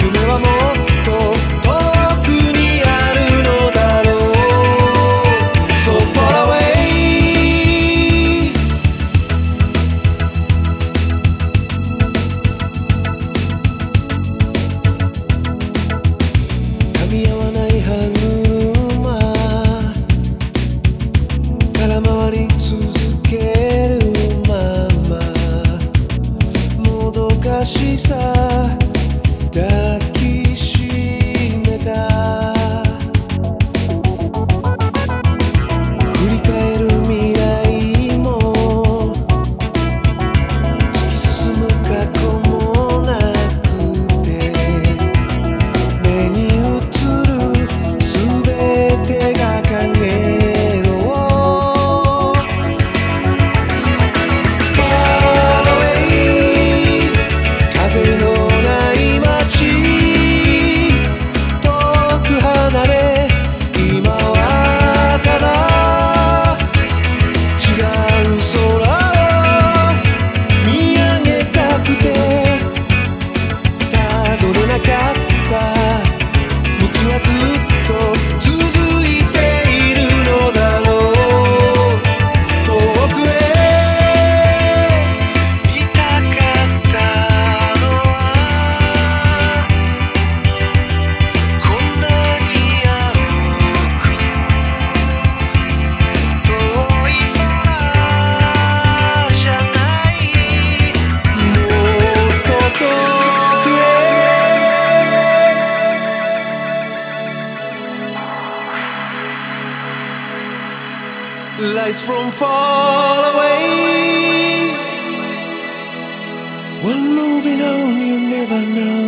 夢はもっと遠くにあるのだろう。So far away 噛み合わない歯車空回り続けるまま。もどかしさ。lights from far away. We're moving on, you never know.